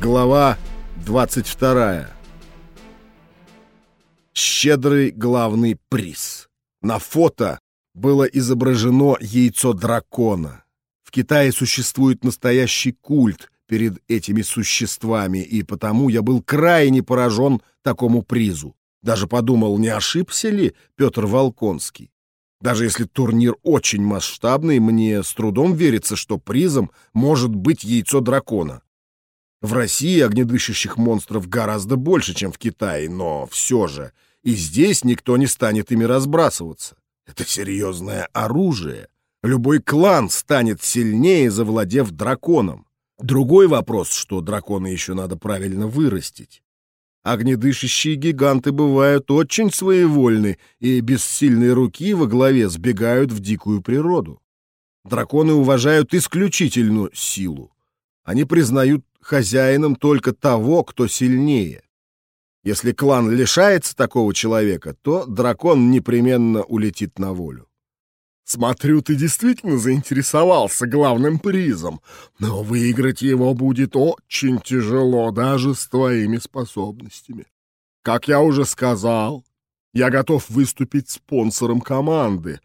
Глава 22. Щедрый главный приз. На фото было изображено яйцо дракона. В Китае существует настоящий культ перед этими существами, и потому я был крайне поражен такому призу. Даже подумал, не ошибся ли Петр Волконский. Даже если турнир очень масштабный, мне с трудом верится, что призом может быть яйцо дракона. В России огнедышащих монстров гораздо больше, чем в Китае, но все же и здесь никто не станет ими разбрасываться. Это серьезное оружие. Любой клан станет сильнее, завладев драконом. Другой вопрос, что дракона еще надо правильно вырастить. Огнедышащие гиганты бывают очень своевольны и без сильной руки во главе сбегают в дикую природу. Драконы уважают исключительную силу. Они признают хозяином только того, кто сильнее. Если клан лишается такого человека, то дракон непременно улетит на волю. Смотрю, ты действительно заинтересовался главным призом, но выиграть его будет очень тяжело даже с твоими способностями. Как я уже сказал, я готов выступить спонсором команды.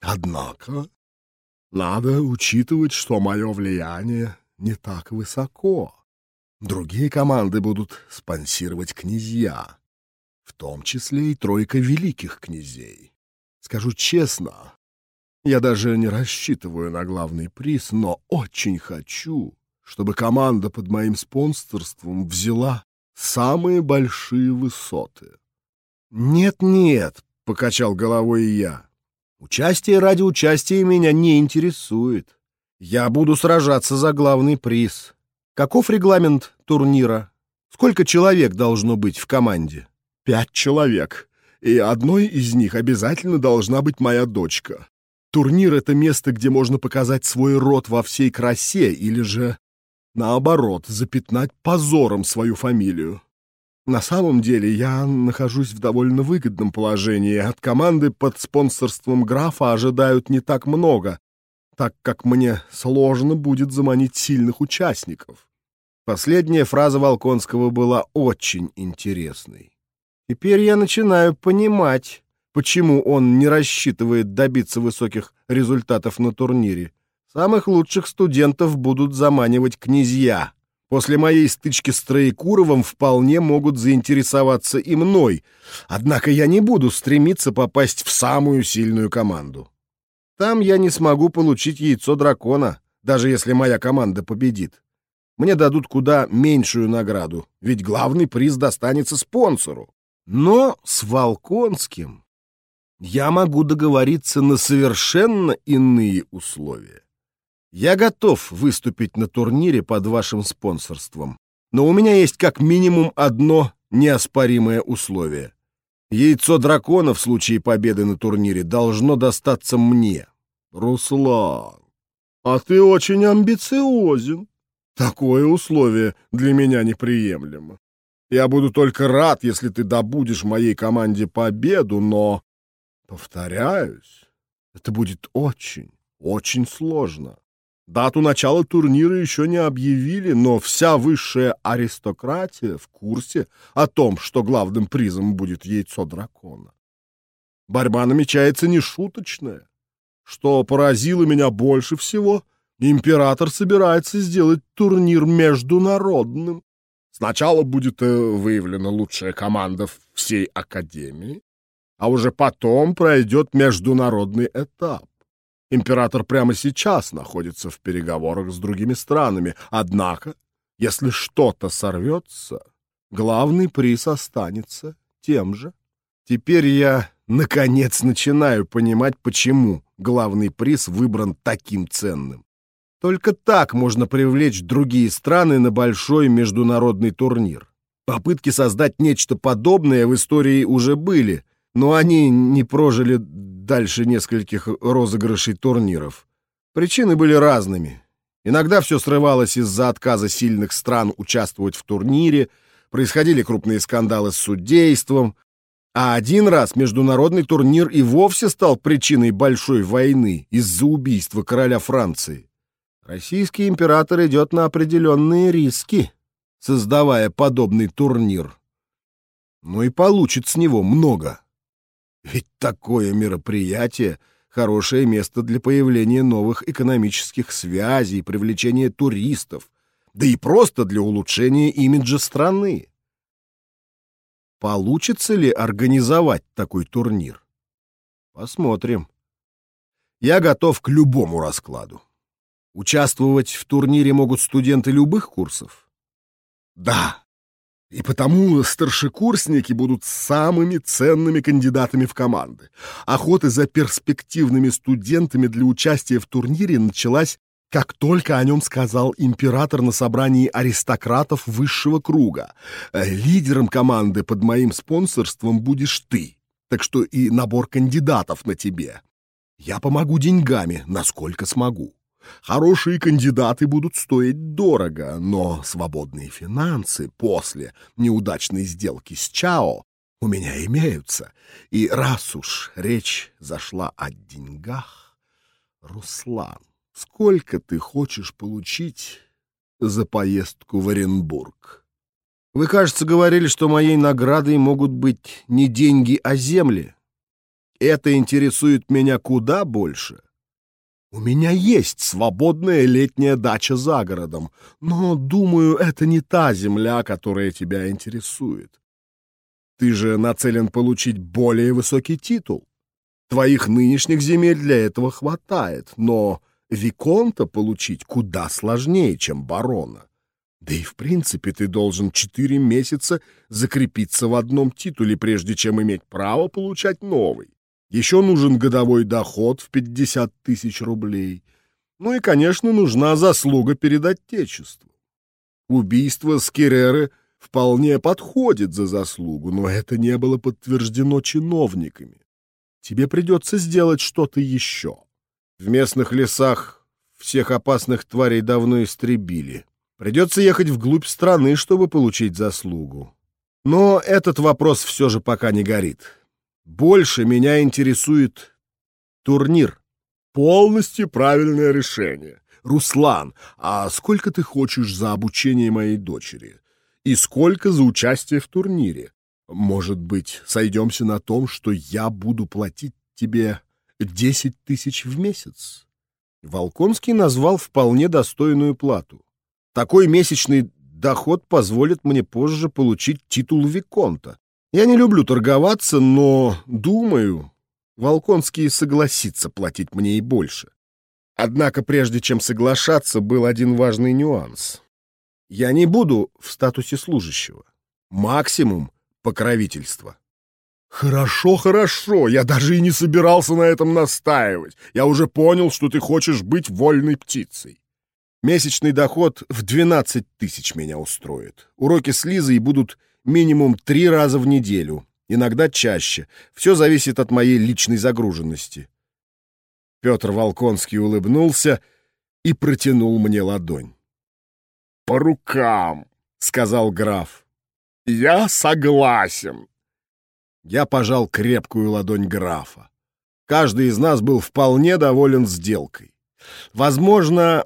Однако надо учитывать, что мое влияние не так высоко. Другие команды будут спонсировать князья, в том числе и тройка великих князей. Скажу честно, я даже не рассчитываю на главный приз, но очень хочу, чтобы команда под моим спонсорством взяла самые большие высоты. «Нет-нет», — покачал головой я, — «участие ради участия меня не интересует. Я буду сражаться за главный приз. Каков регламент турнира? Сколько человек должно быть в команде? Пять человек. И одной из них обязательно должна быть моя дочка. Турнир — это место, где можно показать свой род во всей красе, или же, наоборот, запятнать позором свою фамилию. На самом деле я нахожусь в довольно выгодном положении. От команды под спонсорством графа ожидают не так много, так как мне сложно будет заманить сильных участников. Последняя фраза Волконского была очень интересной. Теперь я начинаю понимать, почему он не рассчитывает добиться высоких результатов на турнире. Самых лучших студентов будут заманивать князья. После моей стычки с Троекуровым вполне могут заинтересоваться и мной, однако я не буду стремиться попасть в самую сильную команду. Там я не смогу получить яйцо дракона, даже если моя команда победит. Мне дадут куда меньшую награду, ведь главный приз достанется спонсору. Но с Волконским я могу договориться на совершенно иные условия. Я готов выступить на турнире под вашим спонсорством, но у меня есть как минимум одно неоспоримое условие. Яйцо дракона в случае победы на турнире должно достаться мне. Руслан, а ты очень амбициозен. Такое условие для меня неприемлемо. Я буду только рад, если ты добудешь моей команде победу, но, повторяюсь, это будет очень, очень сложно. Дату начала турнира еще не объявили, но вся высшая аристократия в курсе о том, что главным призом будет яйцо дракона. Борьба намечается нешуточная. Что поразило меня больше всего, император собирается сделать турнир международным. Сначала будет э, выявлена лучшая команда всей Академии, а уже потом пройдет международный этап. Император прямо сейчас находится в переговорах с другими странами, однако, если что-то сорвется, главный приз останется тем же. Теперь я, наконец, начинаю понимать, почему главный приз выбран таким ценным. Только так можно привлечь другие страны на большой международный турнир. Попытки создать нечто подобное в истории уже были, но они не прожили дальше нескольких розыгрышей турниров. Причины были разными. Иногда все срывалось из-за отказа сильных стран участвовать в турнире, происходили крупные скандалы с судейством, а один раз международный турнир и вовсе стал причиной большой войны из-за убийства короля Франции. Российский император идет на определенные риски. создавая подобный турнир, но и получит с него много. Ведь такое мероприятие — хорошее место для появления новых экономических связей, привлечения туристов, да и просто для улучшения имиджа страны. Получится ли организовать такой турнир? Посмотрим. Я готов к любому раскладу. Участвовать в турнире могут студенты любых курсов? Да. И потому старшекурсники будут самыми ценными кандидатами в команды. Охота за перспективными студентами для участия в турнире началась, как только о нем сказал император на собрании аристократов высшего круга. Лидером команды под моим спонсорством будешь ты, так что и набор кандидатов на тебе. Я помогу деньгами, насколько смогу. Хорошие кандидаты будут стоить дорого, но свободные финансы после неудачной сделки с Чао у меня имеются. И раз уж речь зашла о деньгах, Руслан, сколько ты хочешь получить за поездку в Оренбург? Вы, кажется, говорили, что моей наградой могут быть не деньги, а земли. Это интересует меня куда больше. У меня есть свободная летняя дача за городом, но, думаю, это не та земля, которая тебя интересует. Ты же нацелен получить более высокий титул. Твоих нынешних земель для этого хватает, но Виконта получить куда сложнее, чем барона. Да и в принципе ты должен четыре месяца закрепиться в одном титуле, прежде чем иметь право получать новый. Еще нужен годовой доход в 50 тысяч рублей. Ну и, конечно, нужна заслуга перед Отечеством. Убийство Скиреры вполне подходит за заслугу, но это не было подтверждено чиновниками. Тебе придется сделать что-то еще. В местных лесах всех опасных тварей давно истребили. Придется ехать вглубь страны, чтобы получить заслугу. Но этот вопрос все же пока не горит. Больше меня интересует турнир. Полностью правильное решение. Руслан, а сколько ты хочешь за обучение моей дочери? И сколько за участие в турнире? Может быть, сойдемся на том, что я буду платить тебе десять тысяч в месяц? Волконский назвал вполне достойную плату. Такой месячный доход позволит мне позже получить титул Виконта. Я не люблю торговаться, но, думаю, Волконский согласится платить мне и больше. Однако прежде чем соглашаться, был один важный нюанс. Я не буду в статусе служащего. Максимум покровительства. «Хорошо, хорошо, я даже и не собирался на этом настаивать. Я уже понял, что ты хочешь быть вольной птицей. Месячный доход в 12 тысяч меня устроит. Уроки с Лизой будут минимум три раза в неделю, иногда чаще. Все зависит от моей личной загруженности. Петр Волконский улыбнулся и протянул мне ладонь. «По рукам!» — сказал граф. «Я согласен!» Я пожал крепкую ладонь графа. Каждый из нас был вполне доволен сделкой. Возможно,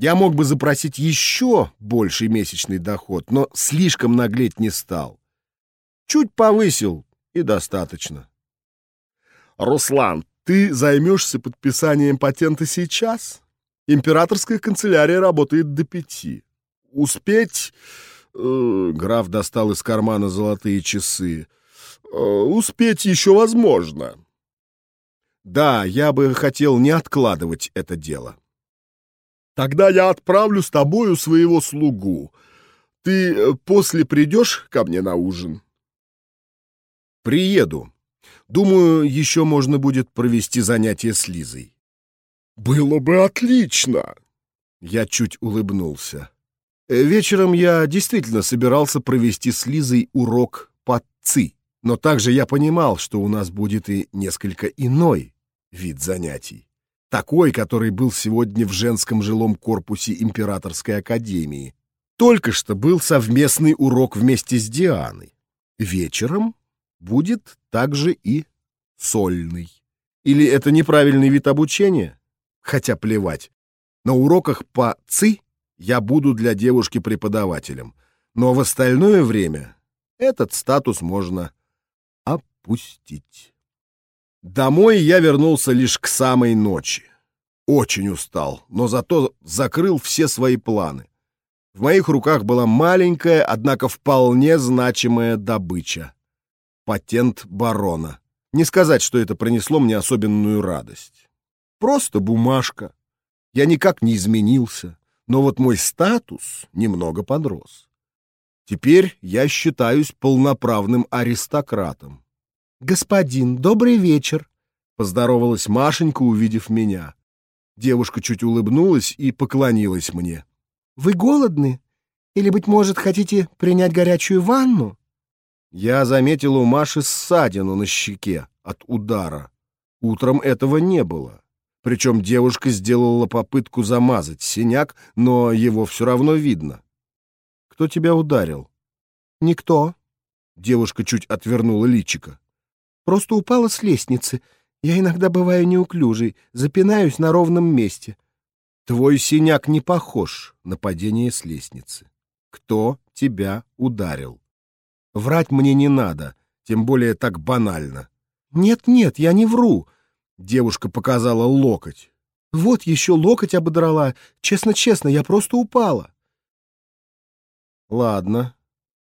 я мог бы запросить еще больший месячный доход, но слишком наглеть не стал. Чуть повысил, и достаточно. Руслан, ты займешься подписанием патента сейчас? Императорская канцелярия работает до пяти. Успеть... Э, граф достал из кармана золотые часы. Э, успеть еще возможно. Да, я бы хотел не откладывать это дело. Тогда я отправлю с тобою своего слугу. Ты э, после придешь ко мне на ужин? Приеду. Думаю, еще можно будет провести занятие с Лизой. Было бы отлично. Я чуть улыбнулся. Э, вечером я действительно собирался провести с Лизой урок по ЦИ, но также я понимал, что у нас будет и несколько иной вид занятий такой, который был сегодня в женском жилом корпусе Императорской академии. Только что был совместный урок вместе с Дианой. Вечером будет также и сольный. Или это неправильный вид обучения? Хотя плевать. На уроках по ЦИ я буду для девушки преподавателем. но в остальное время этот статус можно опустить. Домой я вернулся лишь к самой ночи. Очень устал, но зато закрыл все свои планы. В моих руках была маленькая, однако вполне значимая добыча. Патент барона. Не сказать, что это принесло мне особенную радость. Просто бумажка. Я никак не изменился, но вот мой статус немного подрос. Теперь я считаюсь полноправным аристократом. «Господин, добрый вечер!» — поздоровалась Машенька, увидев меня. Девушка чуть улыбнулась и поклонилась мне. «Вы голодны? Или, быть может, хотите принять горячую ванну?» Я заметил у Маши ссадину на щеке от удара. Утром этого не было. Причем девушка сделала попытку замазать синяк, но его все равно видно. «Кто тебя ударил?» «Никто». Девушка чуть отвернула личико. «Просто упала с лестницы. Я иногда бываю неуклюжей, запинаюсь на ровном месте. Твой синяк не похож на падение с лестницы. Кто тебя ударил? Врать мне не надо, тем более так банально. Нет-нет, я не вру. Девушка показала локоть. Вот еще локоть ободрала. Честно-честно, я просто упала. Ладно,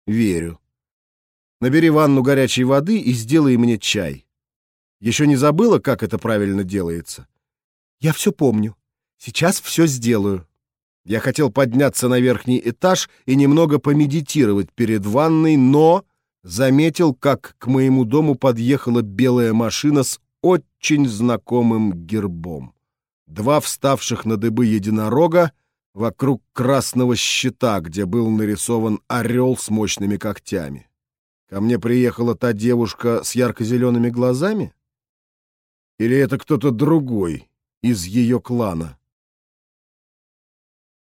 верю. Набери ванну горячей воды и сделай мне чай. Еще не забыла, как это правильно делается? Я все помню. Сейчас все сделаю. Я хотел подняться на верхний этаж и немного помедитировать перед ванной, но заметил, как к моему дому подъехала белая машина с очень знакомым гербом. Два вставших на дыбы единорога вокруг красного щита, где был нарисован орел с мощными когтями. Ко мне приехала та девушка с ярко-зелеными глазами? Или это кто-то другой из ее клана?